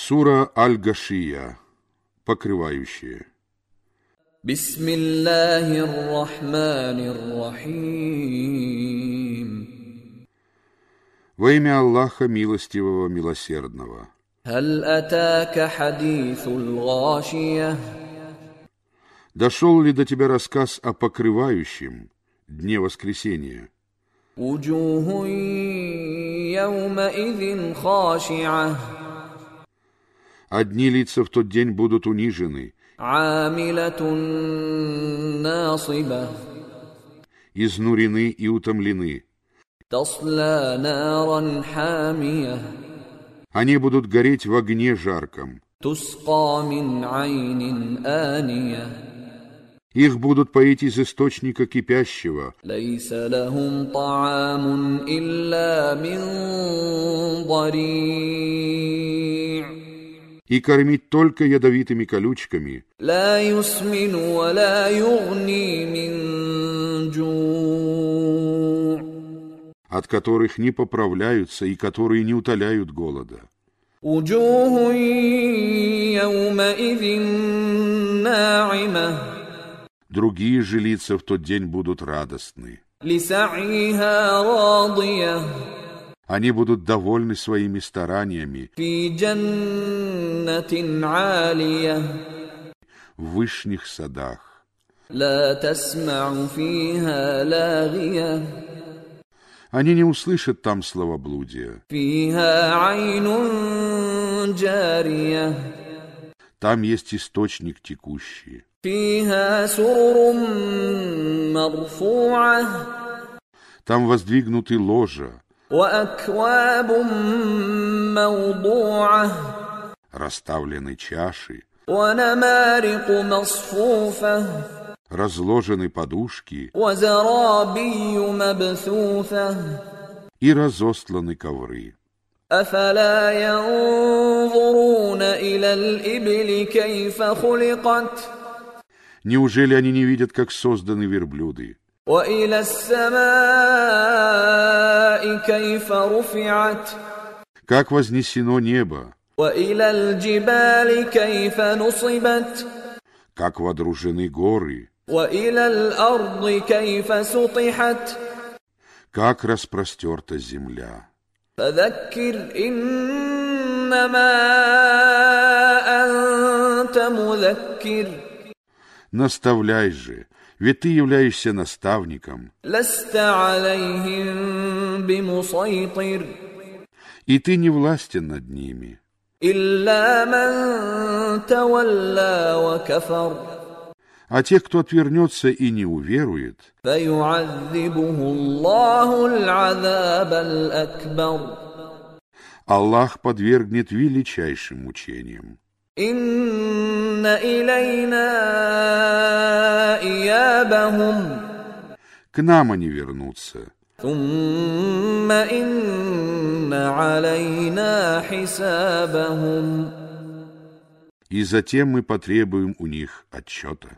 Сура Аль-Гашия. Покрывающие. Бисмиллахир-рахманир-рахим. Во имя Аллаха Милостивого, Милосердного. Хал атака хадисул гашия. Дошел ли до тебя рассказ о покрывающем дне воскресения? Уджуху яума идин хаши'а. Одни лица в тот день будут унижены. Изнурены и утомлены. Они будут гореть в огне жарком. Их будут поить из источника кипящего и кормить только ядовитыми колючками. от которых не поправляются и которые не утоляют голода. Другие же лица в тот день будут радостны. Они будут довольны своими стараниями. в вышних садах. لا تسمع فيها لاغية Они не услышат там словоблудия. فيها عين جارية Там есть источник текущий. فيها سرر مرفوعة Там воздвигнуты ложа, وأكواب موضوعة расставлены чаши, ونمارق مصفوفة разложены подушки وزرابي مبثوثة и разостланы ковры. أفلا ينظرون إلى الإبل كيف خلقت Неужели они не видят, как созданы верблюды? وإلى السماء كيف رفعت Как вознесено небо? Как водружены горы. Как распростерта земля. Наставляй же, ведь ты являешься наставником. И ты не властен над ними. А тех, кто отвернется и не уверует, Аллах подвергнет величайшим мучениям. К нам они вернутся. ثم إن علينا حسابهم и затем мы потребуем у них отчета.